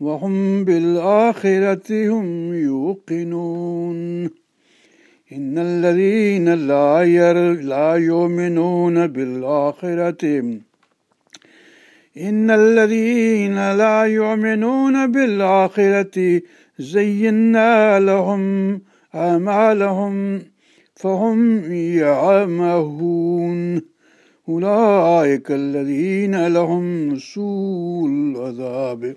وهم بالآخرة هم يوقنون. إن الذين لا, ير لا يؤمنون بالآخرة إن الذين لا يؤمنون بالآخرة زينا لهم أعمالهم فهم يعمهون. أولئك الذين لهم سوء العذاب.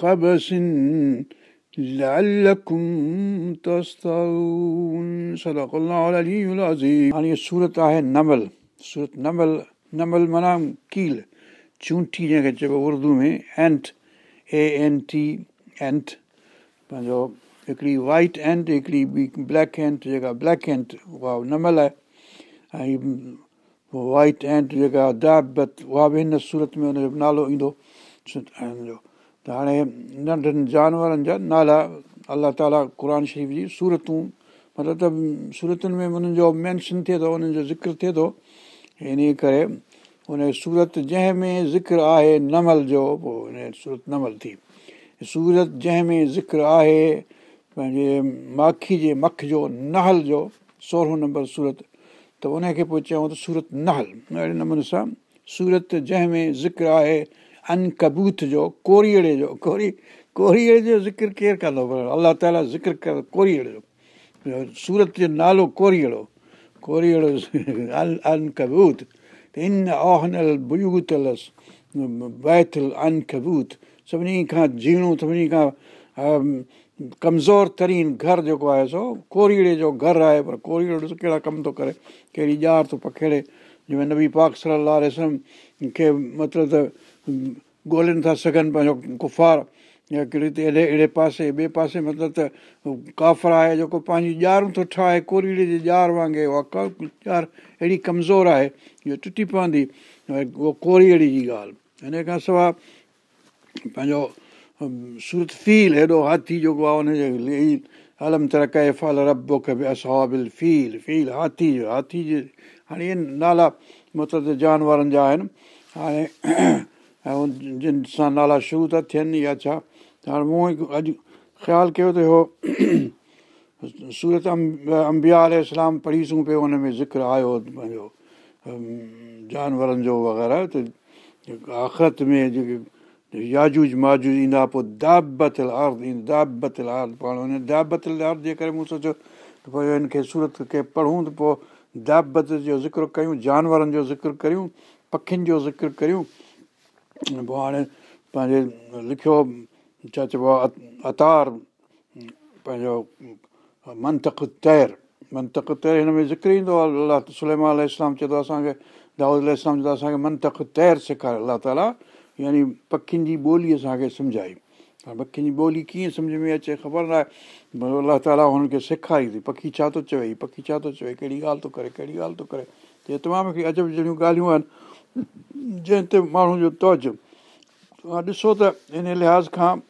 قبس لعلكم تسترون صدق الله العلي العظيم हाणे सूरत आहे नमल सूरत नमल नमल माना कील चूंठी जंहिंखे चइबो उर्दू में एंट ए एन टी एंट पंहिंजो हिकिड़ी वाइट एंट हिकिड़ी ॿी ब्लैक एंट जेका ब्लैक एंट उहा नमल आहे ऐं वाइट एंट जेका दाबत उहा बि हिन सूरत में हुनजो नालो ईंदो जो ته هاڻي ننڍن جانورن جا نالا الله تالا قر شريف جي صورتون مطلب ته صورتن ۾ انهن جو مينشن ٿئي ٿو انهن جو ذڪر ٿئي ٿو. ان ڪري ان سورت جنهن ۾ ذڪر آهي نمل جو پوءِ ان سورت نمل ٿي. سورت جنهن ۾ ذڪر آهي پنهنجي ماکي جي مک جو نهل جو سورهون نمبر سورت. ته ان کي پوءِ چيون ته سورت نهل. اهڙي نموني سان سورت جنهن ۾ ذڪر آهي ان ڪبوت جو ڪوريئڙي جو ڪوري ڪوريئڙي جو ذڪر ڪير ڪندو پر الله تالا ذڪر ڪر ڪوريئڙي جو سورت جو نالو ڪوريئڙو ڪوريئڙو ان ته ان اوهنل بيوتلس بيٿل ان ڪبوت سڀني کان جهيڻو سڀني کان ڪمزور ترين گهر جيڪو آهي سو ڪوريئڙي جو گهر آهي پر ڪوريئڙو ڏسو ڪهڙا ڪم ٿو ڪري ڪهڙي ڄار ٿو پکيڙي جنهن ۾ نبي پاڪ صلاح رسم کي مطلب ته ڳولهن ٿا سگهن پنهنجو ڪفار يا ايڏي اهڙي پاسي ٻئي پاسي مطلب ته ڪافر آهي جيڪو پنهنجي ڄارون ٿو ٺاهي ڪوريڙي جي ڄار وانگر اها ڄار اهڙي ڪمزور آهي جو ٽٽي پوندي اها ڪوريئڙي جي ڳالهه هن کان سواءِ پنهنجو سورت فيل هيڏو هاٿي جيڪو آهي هن جي الم تر ڪيفل ربو کي به فيل فيل هاٿي جو هاٿي جي هاڻي اهي نالا مطلب جانورن جا آهن. هاڻي ۽ جن سان نالا شروع ٿا ٿين يا ڇا هاڻي مون هڪ اڄ خيال ڪيو ته اهو سورت امبيا ال اسلام پڙهيسون پيو هن ۾ ذڪر آيو پنهنجو جانورن جو وغيره ته آخرت ۾ جيڪي ياجوج ماجوج ايندا پوءِ دابتل ارد ايندا دابتل ارد پاڻ هن دابتل ارد جي ڪري مون سوچيو ته پوءِ هن کي سورت کي پڙهون ته پوءِ دابت جو ذڪر ڪيون جانورن جو ذڪر ڪريون پکين جو ذڪر ڪريون. پوءِ هاڻي پنهنجي لکيو ڇا چئبو آهي اتار پنهنجو منتڪ تير. منتڪ تير هن ۾ ذڪر ايندو آهي الله سليما اسلام چئي ٿو اسان کي دائود اسلام چئي ٿو اسان کي منتڪ تير سيکاري الله تالا يعني پکين جي ٻولي اسان کي سمجهائي. پکين جي ٻولي ڪيئن سمجهه ۾ اچي خبر نه آهي الله تالا هنن کي سيکاري ٿي پکي ڇا ٿو چوي پکي ڇا ٿو چوي ڪهڙي ڳالهه ٿو ڪري ڪهڙي ڳالهه ٿو ڪري اهي تمام هڪڙي عجب جهڙيون ڳالهيون آهن جنهن تي ماڻهو جو توجو توهان ڏسو ته ان لحاظ کان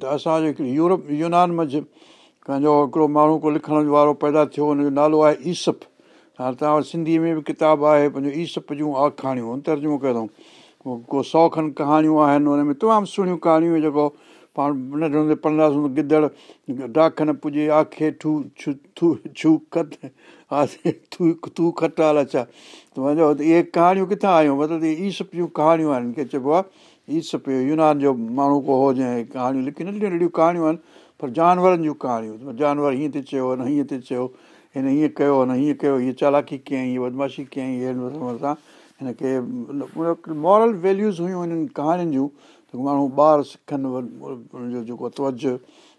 ته اسان جو هڪڙي يورپ يونان منجهه پنهنجو هڪڙو ماڻهو ڪو لکڻ وارو پيدا ٿيو هن جو نالو آهي ايسپ هاڻي توهان وٽ سنڌيءَ ۾ به ڪتاب آهي پنهنجو ايسپ جون آکاڻيون ترجمو ڪيو اٿئون ڪو سؤ کن ڪهاڻيون آهن هن ۾ تمام سهڻيون ڪهاڻيون جيڪو پاڻ ننڍي هوندي پڙهنداسين گدڙ ڊاک نه پڄي آکي ٿو ڇو ٿو اڇا ته منهنجو اهي ڪهاڻيون ڪٿان آيون مطلب اهي ايسپ جون ڪهاڻيون آهن ڪي چئبو آهي ايسپ يونان جو ماڻهو ڪو هو جنهن ڪهاڻيون لکي ننڍيون ننڍيون ڪهاڻيون آهن پر جانورن جون ڪهاڻيون جانور هيئن ٿي چيو هيئن ٿي چيو هن هيئن ڪيو نه هيئن ڪيو هيءَ چالاڪي ڪيئين هيءَ بدمعاشي ڪيئين هيءَ سان هن کي مارل ويليوز هيون هنن ڪهاڻين جون ماڻهو ٻار سکن ان جو جيڪو توجو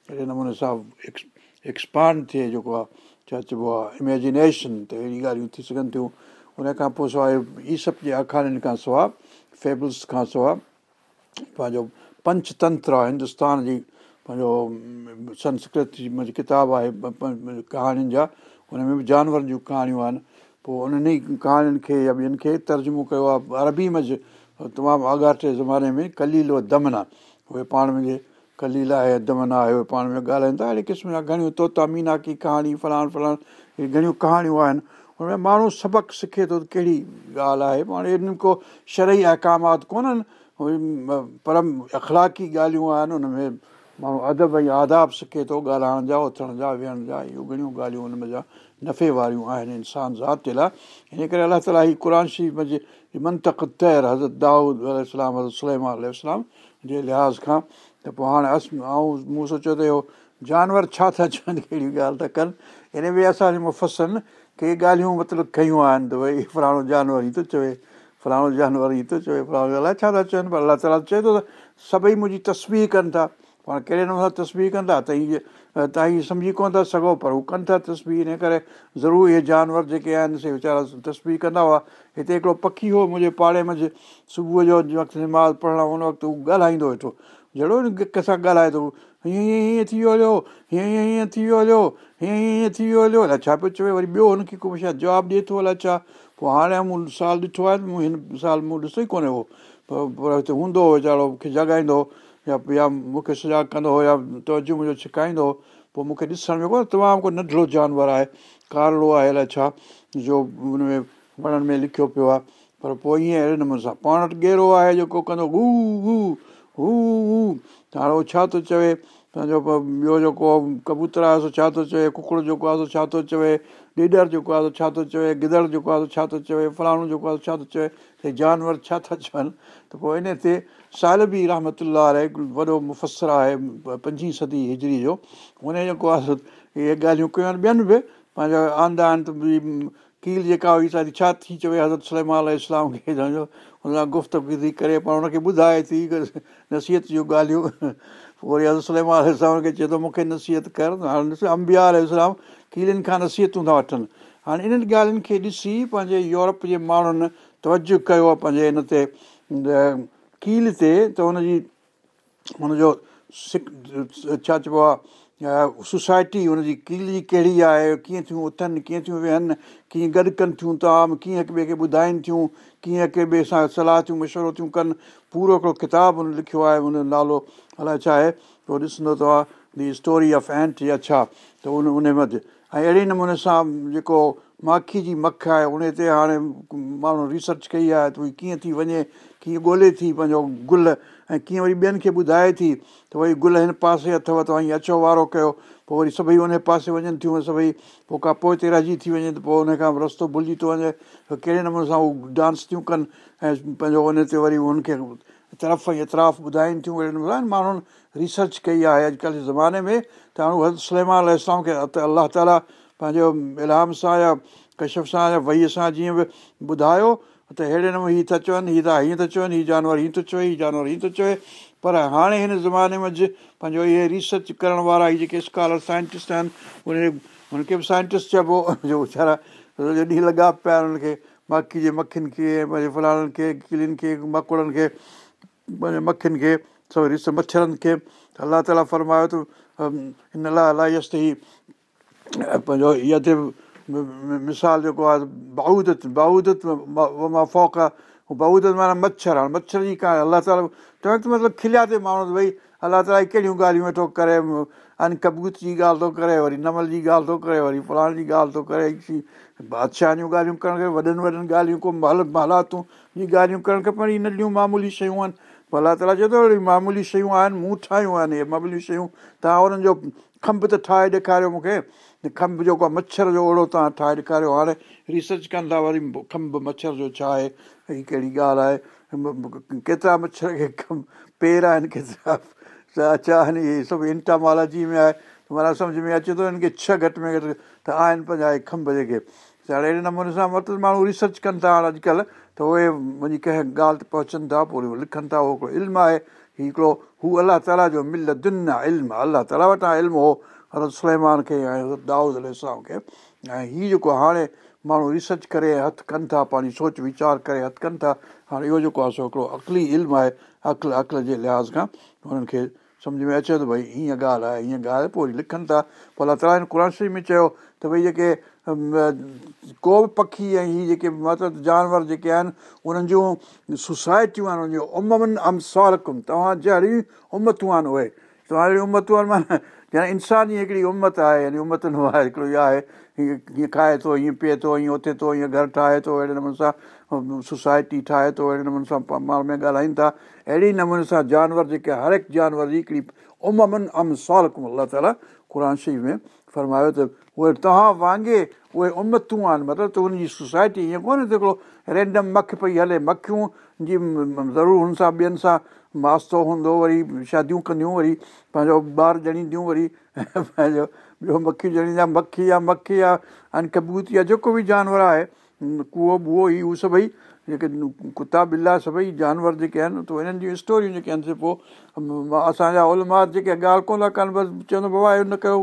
اهڙي نموني سان ايڪس ايڪسپانڊ ٿئي جيڪو آهي ڇا چئبو آهي اميجنيشن ته اهڙي ڳالهيون ٿي سگهن ٿيون ان کان پوءِ سواءِ ئي سڀ جي آکاڻين کان سواءِ فيبلس کان سواءِ پنهنجو پنچتنتر آهي هندستان جي پنهنجو سنسڪرت منهنجي ڪتاب آهي ڪهاڻين جا هن ۾ به جانورن جون ڪهاڻيون آهن پوءِ انهن ئي ڪهاڻين کي يا ٻين کي ترجمو ڪيو آهي عربي منجهه تمام آگاٽي زماني ۾ ڪليلو دمنا. اهي پاڻ ۾ ڪليل آهي دمنا آهي اهي پاڻ ۾ ڳالهائين ٿا. اهڙي قسم جا گهڻيون طوطا مينا ڪه ڪهاڻي فلاڻ فلاڻ اهي گهڻيون ڪهاڻيون آهن. هن ۾ ماڻهو سبق سکي ٿو ڪهڙي ڳالهه آهي؟ پاڻ هن ڪو شرئي اهڪامات ڪونهن. پرم اخلاقي ڳالهيون آهن. هن ۾ ماڻهو ادب ۽ آداب سکي ٿو ڳالهائڻ جا اٿڻ جا ويهڻ جا اهو گهڻيون ڳالهيون هن ۾ جا نفي واريون آهن انسان ذات جي لاءِ. هن ڪري الله تالا هيءَ قر شريف جي منطق تير حضرت دائود حضرت سليم جي لحاظ کان ته پوءِ هاڻي اس ۽ مون سوچيو ته اهو جانور ڇا ٿا چون ڪهڙي ڳالهه ٿا ڪن هن ۾ اسان جي مفسن ڪي ڳالهيون مطلب ڪيون آهن ته ڀئي فلاڻو جانور ئي ٿو چوي فلاڻو جانور ئي ٿو چوي فلاڻو الائي ڇا ٿا چون پر الله تالا چئي ٿو ته سڀئي منهنجي تصوير ڪن ٿا پاڻ ڪهڙي نموني تصوير ڪندا ته هيءَ توهان هيءَ سمجهي ڪونه ٿا سگهو پر هو ڪن ٿا تصوير هن ڪري ضرور اهي جانور جيڪي آهن سي ويچارا تصوير ڪندا هئا. هتي هڪڙو پکي هو منهنجي پاڙي منجهه صبح جو وقت نماز پڙهڻ هن وقت هو ڳالهائيندو ويٺو. جهڙو ڪنهن سان ڳالهائي ٿو هيئن هيئن هيئن ٿي ويو هليو هيئن هيئن هيئن ٿي ويو هليو هيئن هيئن ٿي ويو هليو. الائي ڇا پيو چوي وري ٻيو هن کي جواب ڏئي ٿو الائي ڇا. پوءِ هاڻي مون سال ڏٺو آهي مون هن سال مون ڏسو ئي ڪونهي اهو. پر هتي هوندو هو ويچارو مون کي جڳائيندو يا يا مون کي سجاڳ ڪندو هو يا توجو منهنجو ڇڪائيندو هو پوءِ مون کي ڏسڻ ۾ ڪونه تمام ڪو ننڍڙو جانور آهي ڪارلو آهي الائي ڇا جو هن ۾ وڻن ۾ لکيو پيو آهي پر پوءِ ائين اهڙي نموني سان پاڻ وٽ گيرو آهي جيڪو ڪندو هو هو هو هو ته هاڻي اهو ڇا ٿو چوي پنهنجو ٻيو جيڪو ڪبوتر آهي سو ڇا ٿو چوي ڪڪڙ جيڪو آهي سو ڇا ٿو چوي ڏيڏر جيڪو آهي ڇا ٿو چوي گدڙ جيڪو آهي ڇا ٿو چوي فلاڻو جيڪو آهي ڇا ٿو چوي هي جانور ڇا ٿا چون ته پوءِ ان تي سالبي رحمت وڏو مفسر آهي پنجين صدي هجري جو. هن جيڪو آهي اهي ڳالهيون ڪيون آهن. ٻين به پنهنجا آندا آهن ته ڪيل جيڪا هئي ڇا ٿي چوي حضرت سلما اسلام کي هن سان گفتگ ٿي ڪري پاڻ هن کي ٻڌائي ٿي نصيحت جون ڳالهيون. پوءِ وري حضرت سلما کي چئي ٿو مون کي نصيحت ڪر. هاڻي ڏسو امبيا اسلام ڪيلن کان نسيهتون ٿا وٺن. هاڻي انهن ڳالهين کي ڏسي پنهنجي يورپ جي ماڻهن توجو ڪيو آهي پنهنجي هن تي ڪيل تي ته هن جي هن جو سڪ ڇا چئبو آهي سوسائٽي هن جي ڪيل جي ڪهڙي آهي ڪيئن ٿيون اٿن ڪيئن ٿيون ويهن ڪيئن گڏ ڪن ٿيون طعام ڪيئن هڪ ٻئي کي ٻڌائين ٿيون ڪيئن هڪ ٻئي سان صلاح ٿيون مشورو ٿيون ڪن پورو هڪڙو ڪتاب هن لکيو آهي هن جو نالو الائي ڇا آهي پوءِ ڏسندو توهان دي اسٽوري آف اينٽ يا ڇا ته ان ان منجهه ۽ اهڙي نموني سان جيڪو ماکي جي مک آهي ان تي هاڻي ماڻهو ريسرچ ڪئي آهي ته اها ڪيئن ٿي وڃي ڪيئن ڳولهي ٿي پنهنجو گل ۽ ڪيئن وري ٻين کي ٻڌائي ٿي ته وري گل هن پاسي اٿو هيئن اچو وارو ڪيو. پوءِ وري سڀئي ان پاسي وڃن ٿيون سڀئي پوءِ ڪا پوءِ تي رهجي ٿي وڃي ته پوءِ هن کان رستو ڀلجي ٿو وڃي. ڪهڙي نموني سان اهي ڊانس ٿيون ڪن ۽ پنهنجو ان تي وري هن کي طرف ۽ اطراف ٻڌائين ٿيون اهڙي نموني ماڻهن ريسرچ ڪئي آهي اڄڪلهه جي زماني ۾ ته هاڻي حضرت سليما اسلام کي الله تالا پنهنجو الام سان يا ڪشف سان يا وئيءَ سان جيئن به ٻڌايو ته اهڙي نموني هيءَ ٿا چون هيءَ ته هيئن ٿا چون هيءَ جانور هيئن ٿو چوي هيءَ جانور هيئن ٿو چوي. پر هاڻي هن زماني منجهه پنهنجو اهي ريسرچ ڪرڻ وارا هيءَ جيڪي سڪالر سائنٽسٽ آهن ان هن کي به سائنٽسٽ چئبو جو ويچارا ڏينهن لڳا پيا آهن هن کي ماکي جي مکين کي پنهنجي فلاڻن کي ڪلين کي مڪڙن کي پنهنجي مکين کي مڇرن کي الله تالا فرمايو ته هن لاءِ الاهي يست ئي پنهنجو اها تي مثال جيڪو آهي بائدت بائدت مان فوق آهي بائدت معنيٰ مڇر هاڻي مڇر جي ڪا الله تالا چون ته مطلب کليا تي ماڻهو ڀئي الله تالا ڪهڙيون ڳالهيون ويٺو ڪري انڪبوت جي ڳالهه ٿو ڪري وري نمل جي ڳالهه ٿو ڪري وري فلاڻ جي ڳالهه ٿو ڪري بادشاهه جون ڳالهيون ڪرڻ کپي وڏن وڏن ڳالهيون ڪو مهل هالاتون جي ڳالهيون ڪرڻ اهي ننڍيون معمولي شيون آهن پوءِ الله تالا چئي ٿو وري معمولي شيون آهن مون ٺاهيون آهن اهي معمولي شيون توهان انهن جو کنڀ ته ٺاهي ڏيکاريو مون کي کنڀ جيڪو آهي مڇر جو اوڙو توهان ٺاهي ڏيکاريو هاڻي ريسرچ ڪندا وري کنڀ مڇر جو ڇا آهي هيءَ ڪهڙي ڳالهه آهي ڪيترا مڇر کي پير آهن ڪيترا ته اڇا هن اهي سڀ انٽامولاجي ۾ آهي معنيٰ سمجهه ۾ اچي ٿو هن کي ڇهه گهٽ ۾ گهٽ ته آهن پنهنجا کنڀ جيڪي ته هاڻي اهڙي نموني سان مطلب ماڻهو ريسرچ ڪن ٿا هاڻي اڄڪلهه ته اهي وڃي ڪنهن ڳالهه تي پهچن ٿا پوءِ لکن ٿا اهو هڪڙو علم آهي هيءُ هڪڙو هو الله تالا جو مل دن آهي علم آهي الله تالا وٽان علم هو هر سليمان کي ۽ دائود اسلام کي. ۽ هيءُ جيڪو هاڻي ماڻهو ريسرچ ڪري هٿ ڪن ٿا پنهنجي سوچ ويچار ڪري هٿ ڪن ٿا هاڻي اهو جيڪو آهي سو هڪڙو اڪلي علم آهي عقل عقل جي لحاظ کان. هنن کي سمجهه ۾ اچي ٿو ڀئي هيئن ڳالهه آهي هيئن ڳالهه پوءِ وري لکن ٿا. هن قر شريف ۾ چيو ته ڀئي جيڪي ڪو به پکي ۽ هيءَ جيڪي مطلب جانور جيڪي آهن انهن جون سوسائٽيون آهن ان جون امن ام سالڪم توهان جهڙي امتون آهن اهي. توهان جهڙي امتون آهن معنيٰ ڄڻ انسان جي هڪڙي امت آهي يعني امت نه آهي هڪڙو اها آهي هيئن کائي ٿو هيئن پيئي ٿو هيئن اٿي ٿو هيئن گهر ٺاهي ٿو اهڙي نموني سان سوسائٽي ٺاهي ٿو اهڙي نموني سان پاڻ ۾ ڳالهائين ٿا اهڙي نموني سان جانور جيڪي هر هڪ جانور جي هڪڙي امن ام سالڪم الله تالا قر شريف ۾ فرمايو ته اهي توهان وانگر اهي امتون آهن مطلب ته هن جي سوسائٽي ائين ڪونهي ته هڪڙو رينڊم مک پئي هلي مکيون جي ضرور هن سان ٻين سان ماستو هوندو وري شاديون ڪنديون وري پنهنجو ٻار ڄڻينديون وري پنهنجو ٻيو مکيون ڄڻيندا مکي آهي مکي آهي ۽ ڪبوتي آهي جيڪو به جانور آهي ڪوئو ٻئو ئي اهي سڀئي جيڪي ڪتا بلا سڀئي جانور جيڪي آهن ته هنن جون اسٽوريون جيڪي آهن پوءِ اسان جا الماد جيڪي ڳالهه ڪونه ٿا ڪن بس چوندو بابا اهو نه ڪيو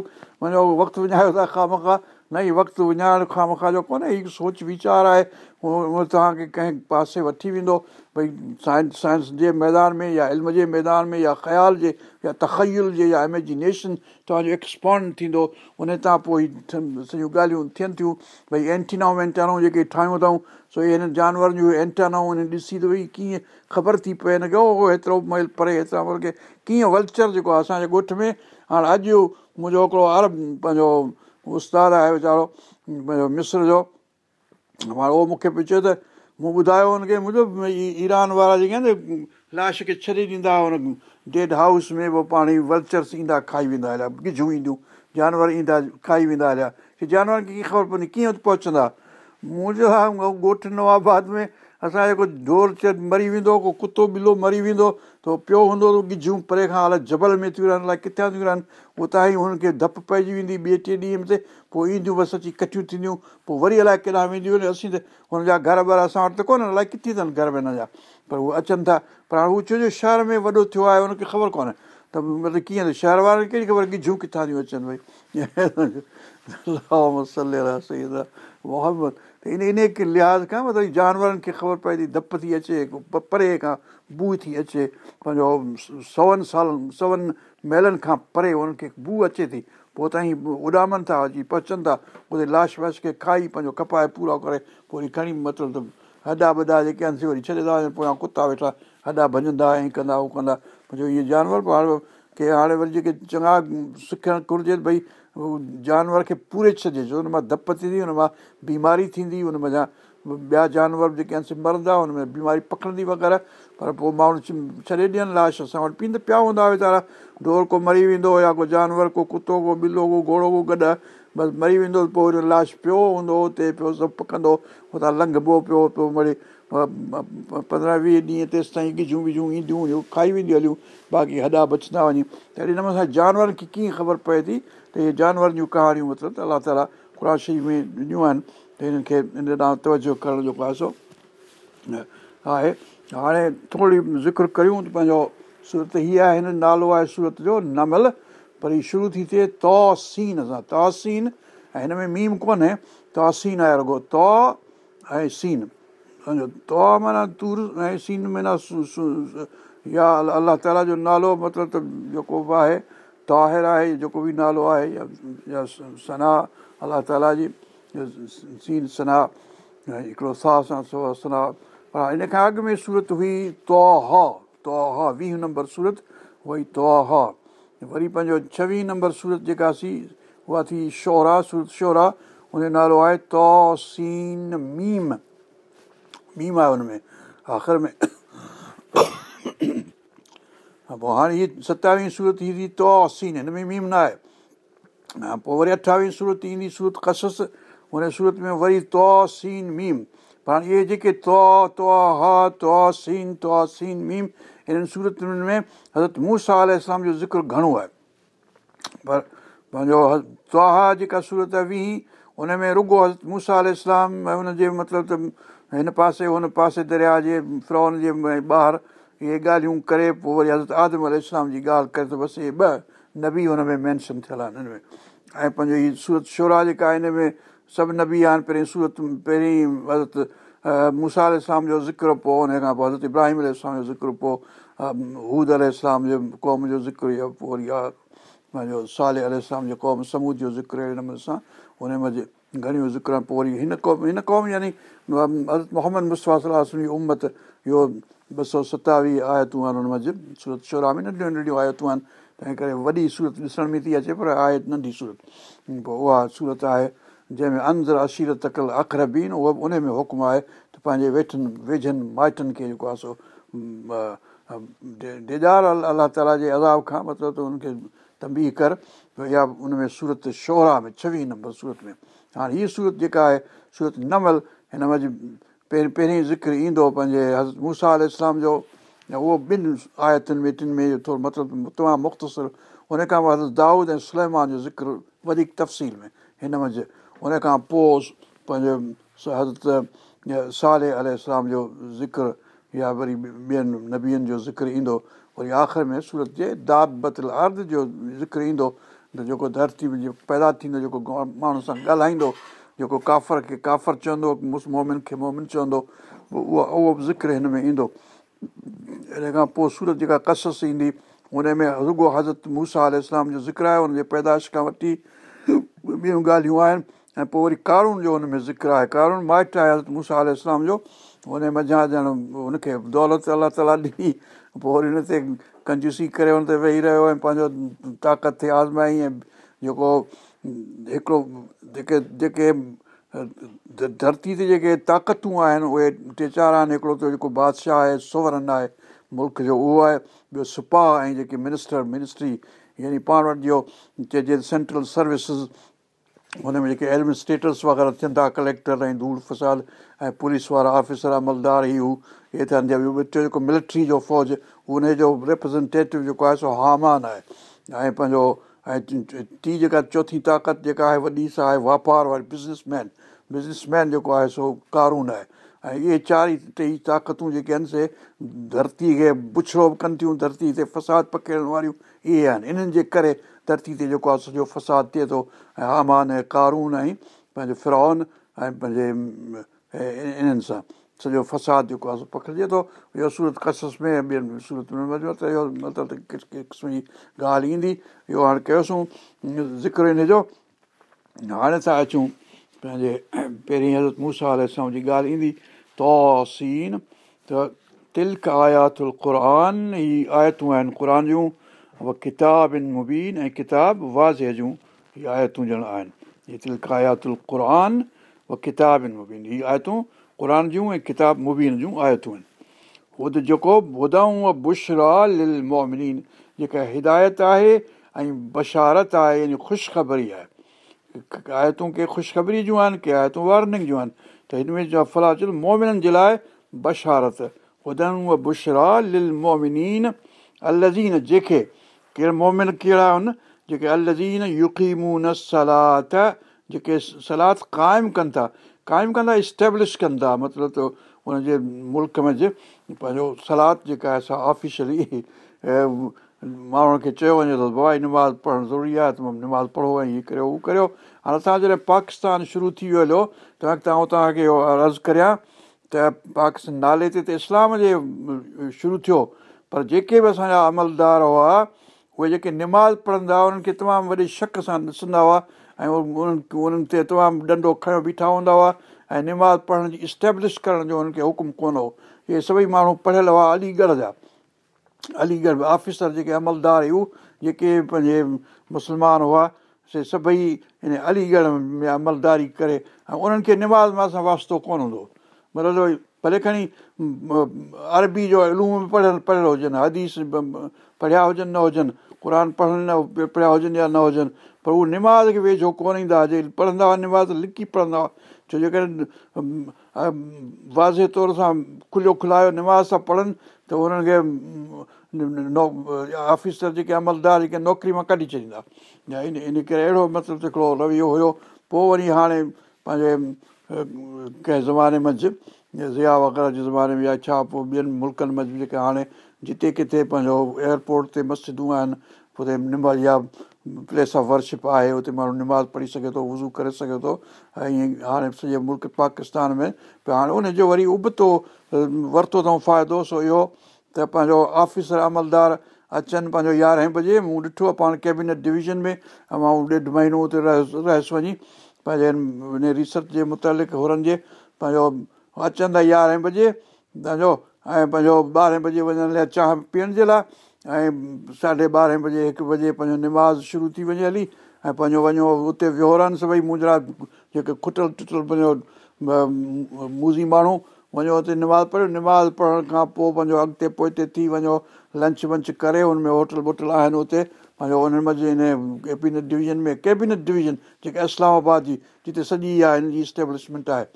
وڃو وقت وڃايو ٿا کا مکا نه ئي وقت وڃائڻ کان مکا جو ڪونهي هيءُ سوچ ويچار آهي اهو توهان کي ڪنهن پاسي وٺي ويندو ڀئي سائنس سائنس جي ميدان ۾ يا علم جي ميدان ۾ يا خيال جي يا تخيل جي يا اميجنيشن توهان جو ايڪسپانڊ ٿيندو ان تان پوءِ سڄيون ڳالهيون ٿين ٿيون ڀئي اينٽينائون وينٽانائون جيڪي ٺاهيون اٿئون سو هنن جانورن جون اينٽانائون هن ڏسي ته ڀئي ڪيئن خبر ٿي پئي هن کي هيترو پري هيترا مهل ڪيئن ولچر جيڪو آهي اسان جي ڳوٺ ۾ هاڻي اڄ منهنجو هڪڙو ارب پنهنجو استاد آهي ويچارو پنهنجو مسر جو هاڻي اهو مون کي پيو چئي ته مون ٻڌايو هن کي منهنجو ايران وارا جيڪي آهن لاش کي ڇڏي ڏيندا هئا هن ڊيڊ هائوس ۾ پوءِ پاڻي ولچرس ايندا کائي ويندا هليا گجهون اينديون جانور ايندا کائي ويندا هليا ڪه جانورن کي ڪيئن خبر پوندي ڪيئن پهچندا منهنجو ڳوٺ نواباد ۾ اسان جو ڪو ڍور مري ويندو ڪو ڪتو ٻلو مري ويندو ته پيو هوندو ته گجهون پري کان الائي جبل ۾ ٿيون رهن الائي ڪٿان ٿيون رهن اتان ئي هنن کي ڌپ پئجي ويندي ٻئي ٽي ڏينهن تي پوءِ اينديون بس اچي ڪٺيون ٿينديون پوءِ وري الائي ڪيڏانهن وينديون اسين ته هن جا گهر ور اسان وٽ ته ڪونهن الائي ڪٿي اٿن گهر ۾ هن جا پر اهي اچن ٿا پر هاڻي هو ڇو جو شهر ۾ وڏو ٿيو آهي هن کي خبر ڪونهي ته مطلب ڪيئن شهر وارن کي خبر گجهون ڪٿان ٿيون اچن ڀئي؟ محمد. ان ان لحاظ کان مطلب جانورن کي خبر پئي ٿي ڌپ ٿي اچي پري کان بو ٿي اچي پنهنجو سون سالن سون مهلن کان پري انهن کي بو اچي ٿي. پوءِ تائين اڏامن ٿا اچي پچن ٿا اتي لاش واش کي کائي پنهنجو ڪپائي پورا ڪري پوءِ وري کڻي مطلب هڏا وڏا جيڪي آهن سي وري ڇڏي ٿا وڃن پويان ڪتا ويٺا هڏا ڀڄندا ۽ ڪندا اهو ڪندا. پنهنجو اهي جانور به هاڻي ڪي هاڻي وري جيڪي چڱا سکڻ گهرجي ڀئي جانور کي پوري ڇڏجي هن مان ڌپ ٿيندي هن مان بيماري ٿيندي هن مان ٻيا جانور جيڪي آهن سي مرندا هن ۾ بيماري پڪڙندي وغيره پر پوءِ ماڻهو ڇڏي ڏين لاش اسان وٽ پيئندا پيا هوندا ويچارا. ڍور ڪو مري ويندو يا ڪو جانور ڪو ڪتو ڪو ٻلو ڪو گهوڙو ڪو گڏ بس مري ويندو پوءِ وري لاش پيو هوندو هتي پيو سڀ پڪندو هتان لنگهبو پيو پوءِ وري پندرهن ويهه ڏينهن تيس تائين گجهون وجهون اينديون هيون کائي وينديون هليون باقي هڏا بچندا وڃي. ته اهڙي نموني جانورن کي ڪيئن خبر پئي ٿي ته اهي جانورن جون ڪهاڻيون مطلب ته الله تالا شريف ۾ ڏنيون آهن ته هنن کي ان ڏانهن توجو ڪرڻ جو پاسو آهي هاڻي ٿوري ذڪر ڪريون ته پنهنجو سورت هيءَ آهي هن نالو آهي سورت جو نمل پر هيءَ شروع ٿي ٿئي توسين سان توسين ۽ هن ۾ ميم ڪونهي توسين آهي رڳو تو ۽ سين سمجهو تو معنيٰ تور ۽ سين معنيٰ يا الله تالا جو نالو مطلب ته جيڪو به آهي طاهر آهي جيڪو به نالو آهي يا سنها الله تالا جي سين سنها هڪڙو ساهه سان سنها هن کان اڳ ۾ سورت هئي توهان توهان ويهه نمبر سورت اها ئي توهان وري پنهنجو ڇويهه نمبر سورت جيڪا سي اها ٿي شورا سورت شورا هن جو نالو آهي توسين ميم ميم آهي هن ۾ آخر ۾ پوءِ هاڻي هيءَ ستاويهه سورت ٿي توسين هن ۾ ميم نه آهي پوءِ وري اٺاويهه سورت ايندي سورت ڪسس هن سورت ۾ وري توسين ميم پر هاڻي اهي جيڪي توا توا ها توا سين توا سين ميم انهن صورتن ۾ حضرت موسيٰ آل اسلام جو ذڪر گهڻو آهي پر پنهنجو تواها جيڪا سورت هئي هن ۾ رڳو حضرت موسيٰ آل اسلام هن جي مطلب ته هن پاسي هن پاسي دريا جي فرون جي ٻاهر اهي ڳالهيون ڪري پوءِ وري حضرت آدم ال اسلام جي ڳالهه ڪري ته بس اهي ٻه نبي هن ۾ مينشن ٿيل آهي هن ۾۽ پنهنجو هيءَ سورت شورا جيڪا هن ۾ سڀ نبي آهن پهرين سورت پهرين حضرت موسيٰ اسلام جو ذڪر پوءِ هن کان پوءِ حضرت ابراهيم ال جو پوءِ هود ال اسلام جو قوم جو ذڪر پوءِ وري آهي پنهنجو سال قوم سمود جو ذڪر اهڙي نموني سان هن ۾ گهڻيون ذڪر پوءِ وري هن قوم هن قوم يعني حضرت محمد صلاح امت اهو ٻه سؤ ستاويهه آيتون آهن هن منجهه سورت شورا ۾ ننڍيون ننڍيون آيتون آهن تنهن ڪري وڏي سورت ڏسڻ ۾ ٿي اچي پر آهي ننڍي سورت پوءِ اها سورت آهي جنهن ۾ اندر اشيرت تڪل اکر به آهن اهو ان ۾ حڪم آهي ته پنهنجي ويٺن ويجهن مائٽن کي جيڪو آهي سو ڊيڄار الله تالا جي عذاب کان مطلب ته هن کي تمبي ڪر. يا ان ۾ سورت شوهرا ۾ ڇويهه نمبر سورت ۾. هاڻي هيءَ سورت جيڪا آهي سورت نمل هن منجهه پهرين پهرين ذڪر ايندو پنهنجي حضرت موسيٰ آل اسلام جو اهو ٻن آيتن ۾ ٽن ۾ ٿورو مطلب تمام مختصر. هن کان پوءِ حضرت دائود ۽ سلمان جو ذڪر وڌيڪ تفصيل ۾ هن منجهه هن کان پوءِ پنهنجو حضرت سال اسلام جو ذڪر يا وري ٻين نبين جو ذڪر ايندو وري آخر ۾ سورت جي داب بتل ارد جو ذڪر ايندو ته جيڪو ڌرتي جيڪو پيدا ٿيندو جيڪو ماڻهن سان ڳالهائيندو جيڪو ڪافر کي ڪافر چوندو مس مومن کي مومن چوندو اهو اهو به ذڪر هن ۾ ايندو ان کان پوءِ سورت جيڪا ڪسس ايندي هن ۾ رڳو حضرت موسيٰ اسلام جو ذڪر آهي هن جي پيداش کان وٺي ٻيون ڳالهيون آهن ۽ پوءِ وري ڪارون جو هن ۾ ذڪر آهي. ڪارون مائٽ آهي حضرت موسيٰ آل اسلام جو. هن مزا ڄڻ هن کي دولت الله تالا ڏني. پوءِ وري هن تي ڪنجوسي ڪري هن تي ويهي رهيو ۽ پنهنجو طاقت ٿي آزمائي ۽ جيڪو هڪڙو جيڪي جيڪي ڌرتي تي جيڪي طاقتون آهن اهي ٽي چار آهن. هڪڙو ته جيڪو بادشاهه آهي سوورن آهي ملڪ جو اهو آهي. ٻيو سپاهه ۽ جيڪي منسٽر منسٽري يعني پاڻ وٽ جو چئجي سينٽرل سروسز هن ۾ جيڪي ايڊمنسٽريٽرس وغيره ٿين ٿا ڪليڪٽر ۽ ڌوڙ فساد ۽ پوليس وارا آفيسر عملدار ئي هو اهي ٿين ٻيو جيڪو ملٽري جو فوج هن جو رپريزينٽيٽو جيڪو آهي سو هامان آهي. ۽ پنهنجو ۽ ٽي جيڪا چوٿي طاقت جيڪا آهي وڏي سا آهي واپار واري بزنس مين بزنس مين جيڪو آهي سو ڪارون آهي. ۽ اهي چار ٽئي طاقتون جيڪي آهن سي ڌرتي کي بڇڙو به ڪن ٿيون ڌرتي تي فساد پڪڙڻ واريون اهي آهن. انهن جي ڪري ڌرتي تي جيڪو آهي سڄو فساد ٿئي ٿو ۽ هامان ۽ ڪارون ۽ پنهنجو فرون ۽ پنهنجي انهن سان سڄو فساد جيڪو آهي سو پکڙجي ٿو اهو سورت ڪسس ۾ ٻين سورت ۾ اهو مطلب قسم جي ڳالهه ايندي اهو هاڻي ڪيوسين ذڪر هن جو هاڻي ٿا اچون پنهنجي پهرين حضرت موسيٰ الارم جي ڳالهه ايندي توسين ته تلڪ آياتل قر هي آيتون آهن قر جون اها ڪتاب آهن مبين ۽ ڪتاب وازي جون هيءَ آيتون ڄڻ آهن. هيءَ تلڪ آياتل قر اها ڪتاب آهن مبين. هيءَ آيتون قر جون ۽ ڪتاب مبين جون آيتون آهن. خود جيڪو ٻڌئون بشرا لل مومن جيڪا هدايت آهي ۽ بشارت آهي يعني خوشخبري آهي. آيتون ڪي خوشخبري جون آهن ڪي آيتون وارننگ جون آهن. ته هن ۾ ڦلا چل مومنن جي لاءِ بشارت. ٻڌئون بشرا لل مومن الزين جيڪي ڪهڙا مومن ڪهڙا آهن جيڪي الزين يڪيمون سلات جيڪي سلاد قائم ڪن ٿا قائم ڪندا اسٽيبلش ڪن ٿا مطلب ته هن جي ملڪ ۾ پنهنجو سلاد جيڪا آهي اسان آفشلي ماڻهن کي چيو وڃي ٿو بابا نماز پڙهڻ ضروري آهي ته نماز پڙهو ۽ هيءَ ڪريو هو ڪريو هاڻي اسان جڏهن پاڪستان شروع ٿي ويو هليو ته توهان توهان کي اهو عرض ڪريان ته پاڪستان نالي تي ته اسلام جي شروع ٿيو پر جيڪي به اسان جا عملدار هئا اهي جيڪي نماز پڙهندا هئا انهن کي تمام وڏي شڪ سان ڏسندا هئا ۽ انهن انهن تي تمام ڏنڊو کيو بيٺا هوندا هئا ۽ نماز پڙهڻ جي اسٽيبلش ڪرڻ جو هنن کي حڪم ڪونه هو. اهي سڀئي ماڻهو پڙهيل هئا علي ڳڙهه جا. علي ڳڙهه آفيسر جيڪي عملدار هيون جيڪي پنهنجي مسلمان هئا سي سڀئي هن علي ڳڙهه ۾ املداري ڪري ۽ انهن کي نماز مان سان واستو ڪونه هوندو. مطلب ڀلي کڻي عربي جو الوم پڙهيل پڙهيل هجن حديث پڙهيا هجن نه هجن قر پڙهن نه پڙهيا هجن يا نه هجن پر اهو نماز کي ويجهو ڪونه ايندا هئا جي پڙهندا هئا نماز لڪي پڙهندا هئا. ڇو جي ڪري وازي طور سان کليو کلايو نماز سان پڙهن ته انهن کي آفيسر جيڪي عملدار جيڪي نوڪري مان ڪڍي ڇڏيندا. يا ان ان ڪري اهڙو مطلب هڪڙو رويو هيو. پوءِ وري هاڻي پنهنجي ڪنهن زماني منجهه زيا وغيره جي زماني ۾ يا ڇا پوءِ ٻين ملڪن ۾ جيڪي هاڻي جتي ڪٿي پنهنجو ايئرپورٽ تي مسجدون آهن اتي نماز يا پليس آف ورشپ آهي اتي ماڻهو نماز پڙهي سگهي ٿو وضو ڪري سگهي ٿو ۽ ائين هاڻي سڄي ملڪ پاڪستان ۾ هاڻي ان جو وري ابتو ورتو اٿئون فائدو سو اهو ته پنهنجو آفيسر عملدار اچن پنهنجو يارهين بجي مون ڏٺو آهي پاڻ ڪيبينيٽ ڊويزن ۾۽ مان ڏيڍ مهينو اتي رهيس رهيس وڃي پنهنجي هن ريسرچ جي متالق هورن جي پنهنجو اچن ٿا يارهين بجي پنهنجو ۽ پنهنجو ٻارهين بجي وڃڻ لاءِ چانهه پيئڻ جي لاءِ ۽ ساڍي ٻارهين بجي هڪ بجي پنهنجو نماز شروع ٿي وڃي هلي ۽ پنهنجو وڃو اتي ويورن سڀئي منهنجا جيڪي کٽل ٽٽل پنهنجو موزي ماڻهو وڃو هتي نماز پڙهيو نماز پڙهڻ کان پوءِ پنهنجو اڳتي پوئتي ٿي وڃو لنچ ونچ ڪري هن ۾ هوٽل ووٽل آهن هتي پنهنجو هن مزي هن ڪيبينيٽ ڊويزن ۾ ڪيبينيٽ ڊويزن جيڪي اسلاماباد جي جتي سڄي آهي هن جي اسٽيبلشمينٽ آهي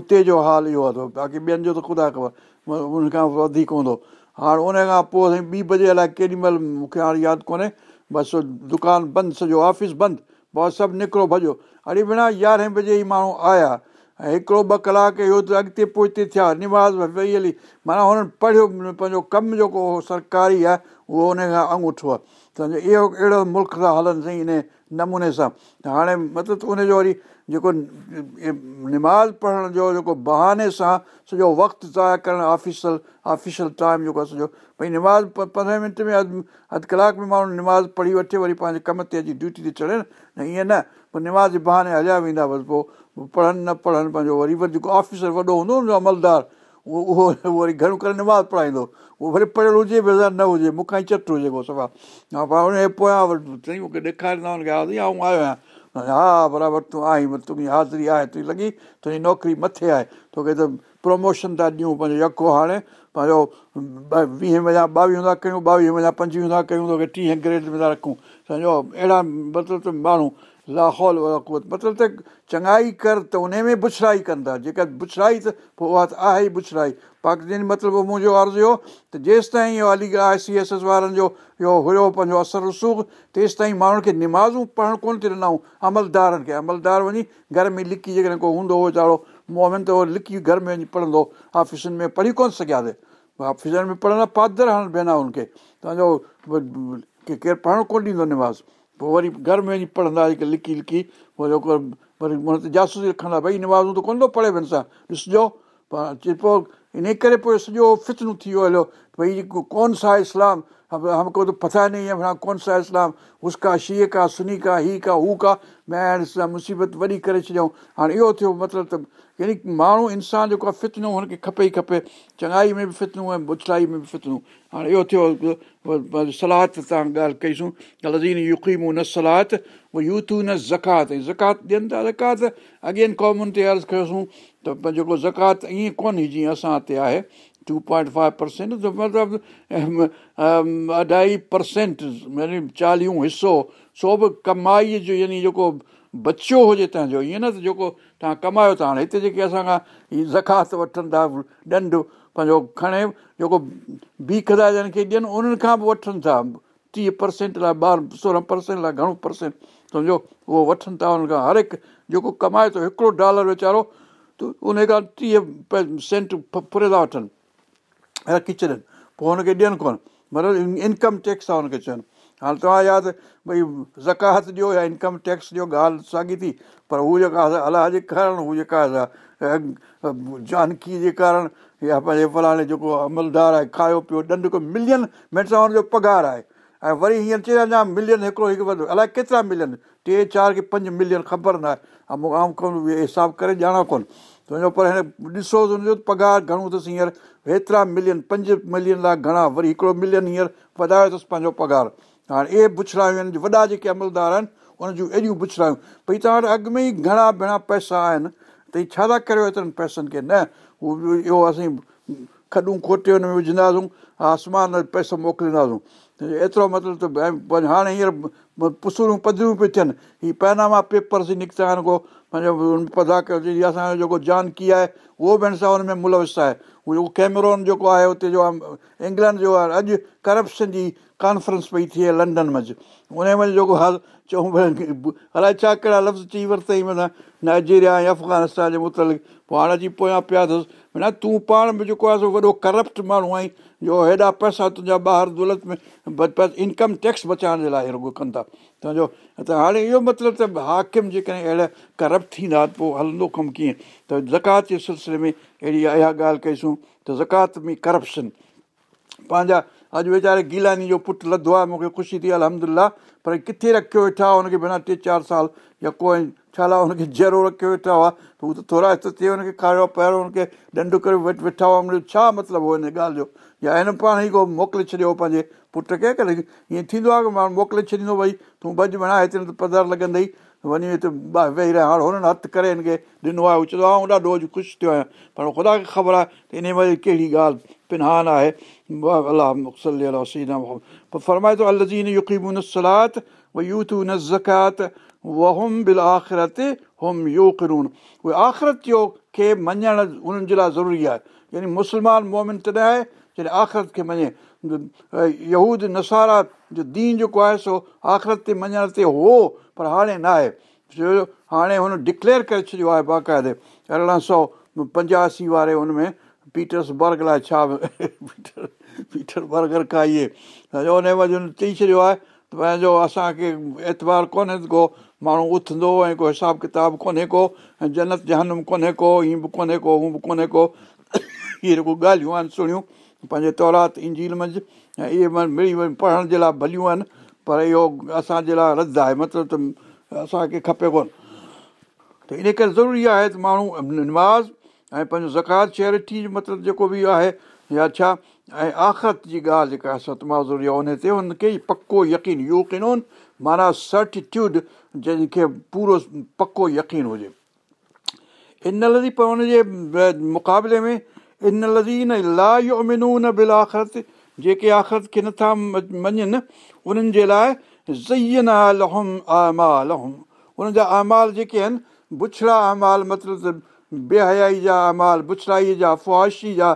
اتي جو حال اهو آهي باقي ٻين جو ته خدا خبر ان کان وڌيڪ هوندو. هاڻي ان کان پوءِ سائين ٻي بجي الائي ڪيڏي مهل مون کي هاڻي ياد ڪونهي بس دڪان بند سڄو آفيس بند بس سڀ نڪرو ڀڄو. اڙي ڀيڻ يارهين بجي ئي ماڻهو آيا ۽ هڪڙو ٻه ڪلاڪ اهو ته اڳتي پوئتي ٿيا نماز ويهي هلي معنيٰ هنن پڙهيو پنهنجو ڪم جيڪو سرڪاري آهي اهو ان کان انگوٺو آهي ته اهو اهڙو ملڪ ٿا هلن سائين ان نموني سان. ته هاڻي مطلب ان جو وري جيڪو نماز پڙهڻ جو جيڪو بهاني سان سڄو وقت زايا ڪرڻ آفسل آفيشل ٽائيم جيڪو آهي سڄو ڀئي نماز پندرهين منٽ ۾ اڌ اڌ ڪلاڪ ۾ ماڻهو نماز پڙهي وٺي وري پنهنجي ڪم تي اچي ڊيوٽي تي چڙهي نه ائين نه پوءِ نماز جي بهاني هليا ويندا بس پوءِ پڙهن نه پڙهن پنهنجو وري وري جيڪو آفيسر وڏو هوندو نه عملدار اهو اهو وري گهڻو ڪري نماز پڙهائيندو. اهو وري پڙهيل هجي به نه هجي مون کان ئي چٽ هجي ڪو صفا. ها پر هن جي پويان وري چئي مون کي ڏيکاريندا آئون آيو آهيان. ها برابر تون آئي تنهنجي حاضري آهي تنهنجي لڳي تنهنجي نوڪري مٿي آهي. توکي ته پروموشن ٿا ڏيون پنهنجو يڪو هاڻي پنهنجو ويهه وڃان ٻاويهه ٿا ڪيون ٻاويهه وڃان پنجويهه ٿا ڪيون توکي ٽيهه گريڊ ۾ ٿا رکون. سمجهو اهڙا مطلب ته ماڻهو لاهول مطلب ته چڱائي ڪر ته ان ۾ بڇڙائي ڪندا جيڪا بڇڙائي ته پوءِ اها ته آهي ئي بڇڙائي باقي مطلب منهنجو عرض هيو ته جيس تائين اهو Aligarh I C S S وارن جو اهو هيو پنهنجو اثر رسوخ تيس تائين ماڻهن کي نمازون پڙهڻ ڪونه ٿي ڏنئون عملدارن کي عملدار وڃي گهر ۾ لڪي جيڪڏهن ڪو هوندو هو ويچارو موهن ته اهو لڪي گهر ۾ وڃي پڙهندو آفيسن ۾ پڙهي ڪونه سگهياسين آفيسن ۾ پڙهندا پادر هڻن پوندا هن کي توهان جو ڪير پڙهڻ ڪونه ڏيندو نماز پوءِ وري گهر ۾ وڃي پڙهندا جيڪي لڪي لڪي وري هن تي جاسوسي رکندا ڀئي نمازون ته ڪونه ٿو پڙهي سان. ڏسجو ان ڪري پوءِ سڄو فتنون ٿي ويو هليو ڀئي جيڪو ڪونه سا اسلام همڪو ته پتا نهين هي ڪونه سا اسلام اس ڪا شيئي ڪا سني ڪا هي ڪا هو ڪا مين مصيبت وڏي ڪري ڇڏيئون هاڻي اهو ٿيو مطلب ته يعني ماڻهو انسان جيڪو آهي فتنون هن کي کپي ئي کپي. چڱائي ۾ به فتنون ۽ بڇلائي ۾ به فتنون. هاڻي اهو ٿيو سلاد تان ڳالهه ڪئيسون. لزين يڪيمون نه سلاد اهو يوٿو نه زڪات. ۽ زڪات ڏين ٿا زڪات اڳين قومن تي عرض ڪيوسين ته جيڪو زڪات ائين ڪونهي جيئن اسان هتي آهي ٽو پوائنٽ فائيو پرسينٽ ته مطلب اڍائي پرسينٽ يعني چاليهو حصو سو به ڪمائيءَ جو يعني جيڪو بچيو هجي توهان جو ائين نه ته جيڪو توهان ڪمايو ٿا هاڻي هتي جيڪي اسان کان زکات وٺن ٿا ڏنڊ پنهنجو کڻي جيڪو بيکدا جن کي ڏين انهن کان به وٺن ٿا ٽيهه پرسينٽ لاءِ ٻار سورهن پرسينٽ لاءِ گهڻو پرسينٽ سمجهو اهو وٺن ٿا هن کان هر هڪ جيڪو ڪمائي ٿو هڪڙو ڊالر ويچارو ته ان کان ٽيهه سينٽ فري ٿا وٺن ڇڏن پوءِ هن کي ڏين ڪونه مطلب انڪم ٽيڪس آهي هن کي چون هاڻي توهان ياد ڀئي زڪات ڏيو يا انڪم ٽيڪس ڏيو ڳالهه ساڳي ٿي پر هو جيڪا الله جي ڪارڻ هو جيڪا جانڪي جي ڪارڻ يا پنهنجي فلاڻي جيڪو عملدار آهي کايو پيو ڏنڊ ڪو ملين منٽ سان هن جو پگهار آهي ۽ وري هيئن چئي اڃا ملين هڪڙو هڪ الائي ڪيترا ملين ٽي چار ڪه پنج ملين خبر نه آهي ۽ مون حساب ڪري ڄاڻان ڪونه تنهنجو پر هن ڏسو هن جو پگهار گهڻو اٿس هينئر هيترا ملين پنج ملين لاءِ گهڻا وري هڪڙو ملين هينئر وڌايو اٿس پنهنجو پگهار. هاڻي اهي پڇڙايون آهن وڏا جيڪي عملدار آهن ان جون ايڏيون پڇڙايون ڀئي توهان وٽ اڳ ۾ ئي گهڻا ڀيڻا پئسا آهن ته ڇا ٿا ڪريو ايترن پئسن کي؟ نه اهو اهو اسين کڏون کوٽي هن ۾ وجهنداسين آسمان پئسو موڪلينداسين. ايترو مطلب ته هاڻي هينئر پسورون پڌريون پيون ٿين. هيءَ پيناما پيپرس نڪتا آهن ڪو پنهنجو پڌا ڪيو اسان جو جيڪو جانڪي آهي اهو به هن سان هن ۾ ملوث آهي. اهو ڪيمرون جيڪو آهي اتي جو آهي انگلينڊ جو آهي اڄ ڪرپشن جي ڪانفرنس پئي ٿئي لنڊن ۾ جيڪو حال چئون پيا الائي ڇا ڪهڙا لفظ چئي ورتئي معنيٰ نائجيريا ۽ افغانستان جي مطلق پوءِ هاڻي اچي پويان پيا اٿس معنيٰ تون پاڻ به جيڪو آهي سو وڏو ڪرپٽ ماڻهو آهين جو هيڏا پئسا تنهنجا ٻاهر دولت ۾ انڪم ٽيڪس بچائڻ جي لاءِ رڳو ڪن ٿا ته هاڻي اهو مطلب ته حاڪم جيڪڏهن اهڙا ڪرپٽ ٿيندا پوءِ هلندو ڪم ڪيئن ته زڪات جي سلسلي ۾ اهڙي اها ڳالهه ڪئيسون ته زڪات ۾ ڪرپشن پنهنجا اڄ ويچاري گيلاني جو پٽ لڌو آهي مون کي خوشي ٿي الهمدلا پر ڪٿي رکيو ويٺا هئا هن کي بنا ٽي چار سال يا ڪوئي ڇا لاءِ هن کي جهڙو رکيو ويٺا هئا؟ ته هو ته ٿورا هت ٿئي هن کي کاريو پهريون هن کي ڏنڊ ڪري ويٺ ويٺا هئا. هن جو ڇا مطلب هو هن ڳالهه جو؟ يا هن پاڻ ئي ڪو موڪلي ڇڏيو پنهنجي پٽ کي؟ ڪري ائين ٿيندو آهي ڪه ماڻهو موڪلي ڇڏيندو ڀئي تون ڀڄ هتي ته پڌر لڳندئي وڃي هتي ويهي رهيا هاڻي هنن هٿ ڪري هن کي ڏنو آهي چوندو آهي ڏاڍو اڄ خوش ٿيو آهيان. پر خدا کي خبر آهي ته ان وجهه ڪهڙي ڳالهه پنهان آهي. الله پوءِ فرمائي ٿو الزين يڪيبون سلات و يوٿو نه زڪات وهم بل آخرت يو ڪرون اهي آخرت جو کي مڃڻ انهن جي لاءِ ضروري آهي. يعني مسلمان مومن تڏهن آهي جڏهن آخرت کي مڃي يهود نسارا جو دين جيڪو آهي سو آخرت تي مڃڻ تي هو پر هاڻي نه آهي ڇو هاڻي هن ڊڪليير ڪري ڇڏيو آهي باقائدي ارڙهن سؤ پنجاسي واري هن ۾ پيٽرس برگ لاءِ ڇا پيٽر پيٽر برگر وجهه چئي ڇڏيو آهي ته پنهنجو اسان کي اعتبار ڪونهي ڪو ماڻهو اٿندو ۽ ڪو حساب ڪتاب ڪونهي ڪو ۽ جنت جهنم ڪونهي ڪو هيئن به ڪونهي ڪو هو به ڪونهي ڪو اهي جيڪو ڳالهيون آهن سهڻيون پنهنجي تورات انجيل منجهه ۽ اهي مڙي وڃي پڙهڻ جي لاءِ ڀليون آهن پر اهو اسان جي لاءِ رد آهي مطلب ته اسان کي کپي ڪونه. ته ان ڪري ضروري آهي ته ماڻهو نماز ۽ پنهنجو زڪات چيرٽي مطلب جيڪو به آهي يا ڇا ۽ آخرت جي ڳالهه جيڪا آهي تمام ضروري آهي ان تي هن کي پڪو يقين يو ڪنون معنيٰ سرٽٽيوڊ جنهن کي پورو پڪو يقين هجي. ان لزي پر هن جي مقابلي ۾ ان لزي نه لاءِ منون بل آخرت جيڪي آخرت کي نٿا مڃن انهن جي لاءِ زين لهم آمال انهن جا امال جيڪي آهن بڇڙا امال مطلب ته بيهيائي جا امال بڇڙائيءَ جا فئاشي جا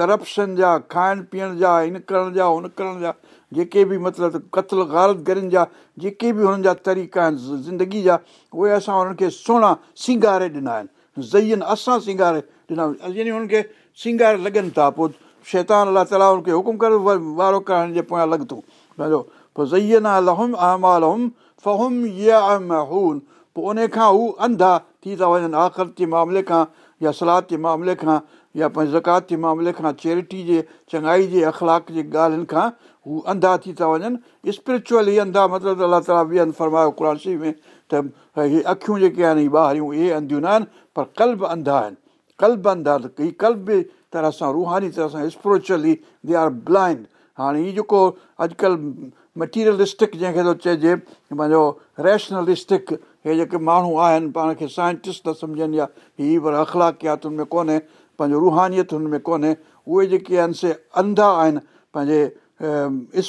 ڪرپشن جا کائڻ پيئڻ جا هن ڪرڻ جا هن ڪرڻ جا جيڪي به مطلب قتل گارتگرن جا جيڪي به هنن جا طريقا آهن زندگي جا اهي اسان هنن کي سهڻا سينگاري ڏنا آهن زين اسان سينگاري ڏنا يعني هنن کي سينگاري لڳن ٿا پوءِ شيطان الله تالا هن کي حڪم ڪري وارو ڪرڻ جي پويان لڳ پنهنجو پوءِ زين لهم اهمال هم فهم يا مهون پوءِ ان کان هو انڌا ٿي ٿا وڃن آخر جي معاملي کان يا سلاد جي معاملي کان يا پنهنجي زڪات جي معاملي کان چيرٽي جي چڱائي جي اخلاڪ جي ڳالهين کان هو انڌا ٿي ٿا وڃن سپرچئل انڌا مطلب الله تالا هنڌ فرمايو قر شريف ۾ ته هيءَ اکيون جيڪي آهن ٻاهريون اهي انڌيون نه آهن پر ڪلب انڌا آهن ڪلب انڌا هيءَ ڪلب به طرح سان روحاني طرح سان سپرچئلي دي آر بلائنڊ هاڻي هيءَ جيڪو اڄڪلهه مٽيريلسٽڪ جنهن کي ٿو چئجي پنهنجو ريشنلسٽڪ هي جيڪي ماڻهو آهن پاڻ کي سائنٽسٽ ٿا سمجهن يا هيءَ پر اخلاڪيات هن ۾ ڪونهي پنهنجو رهانيت هن ۾ ڪونهي اهي جيڪي آهن سي انڌا آهن پنهنجي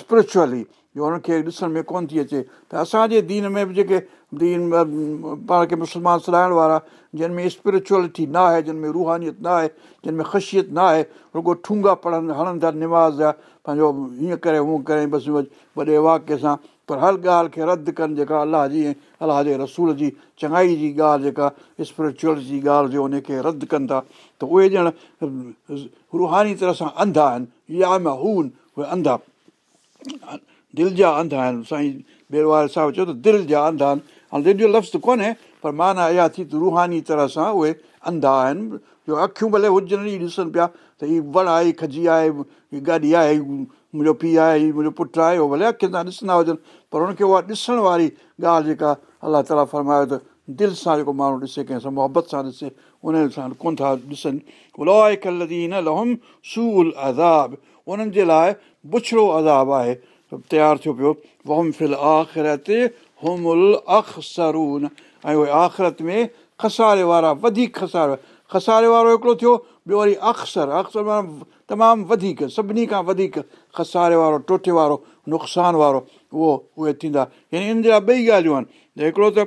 سپرچئلي جو هن کي ڏسڻ ۾ ڪونه ٿي اچي. ته اسان جي دين ۾ به جيڪي دين پاڻ کي مسلمان سلائڻ وارا جن ۾ سپرچئلٽي نه آهي جن ۾ رهانيت نه آهي جن ۾ خشيت نه آهي رڳو ٺونگا پڙهن هڻن ٿا نماز جا پنهنجو هيئن ڪري هونئن ڪري بس وڏي واڪيه سان. پر هر ڳالهه کي رد ڪن جيڪا الله جي ۽ الله جي رسول جي چڱائي جي ڳالهه جيڪا سپرچئل جي ڳالهه جو ان کي رد ڪن ٿا. ته اهي ڄڻ رهاني طرح سان انڌا آهن. يا ۾ هو انڌا دل جا انڌا آهن. سائين بيروار صاحب چيو ته دل جا انڌا آهن هاڻي دل جو لفظ ڪونهي پر معنيٰ اها ٿي ته رهاني طرح سان اهي انڌا آهن جو اکيون ڀلي هجن ئي ڏسن پيا ته هيءَ وڻ آهي کجي آهي هيءَ گاڏي آهي منهنجو پيءُ آهي هيءَ منهنجو پٽ آهي اهو ڀلي اکين سان ڏسندا هجن پر هن کي اها ڏسڻ واري ڳالهه جيڪا الله تالا فرمايو ته دل سان جيڪو ماڻهو ڏسي ڪنهن سان محبت سان ڏسي ان سان ڪونه ٿا ڏسن لهم سول عذاب انهن جي لاءِ بڇڙو عذاب آهي تيار ٿيو پيو وهم فل آخرت همل اخ سرون ۽ اهي آخرت ۾ کساري وارا وڌيڪ کساري کساري وارو هڪڙو ٿيو ٻيو وري اڪثر اڪثر معنيٰ تمام وڌيڪ سڀني کان وڌيڪ کساري وارو ٽوٽي وارو نقصان وارو اهو اهي ٿيندا يعني ان جا ٻئي ڳالهيون آهن هڪڙو ته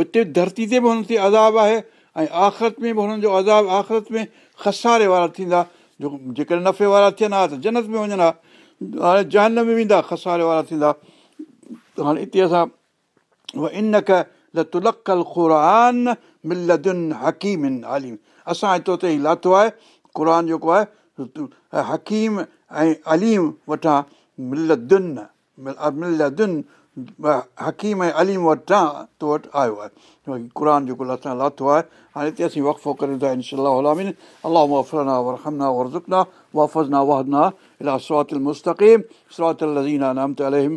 هتي ڌرتي تي به هنن تي عذاب آهي ۽ آخرت ۾ به هنن جو عذاب آخرت ۾ کساري وارا ٿيندا جيڪڏهن نفي وارا ٿين ها ته جنت ۾ وڃن ها هاڻي جنهن ۾ ويندا کساري وارا ٿيندا ته هاڻي هتي اسان ان ڪ لتلڪل قرآن انڪل حڪيمن اسان هتو تي ئي لاٿو آهي قر جيڪو آهي حڪيم ۽ اليم وٽان ملدن ملدن حڪيم ۽ اليم وٽان تو وٽ آيو آهي قر جيڪو اسان لاٿو آهي هاڻي هتي اسين وقفو ڪريون ٿا انشا الله وفرنا ورهمنا ورزڪنا وافزنا واهنا الا لزينا نامت نامتيم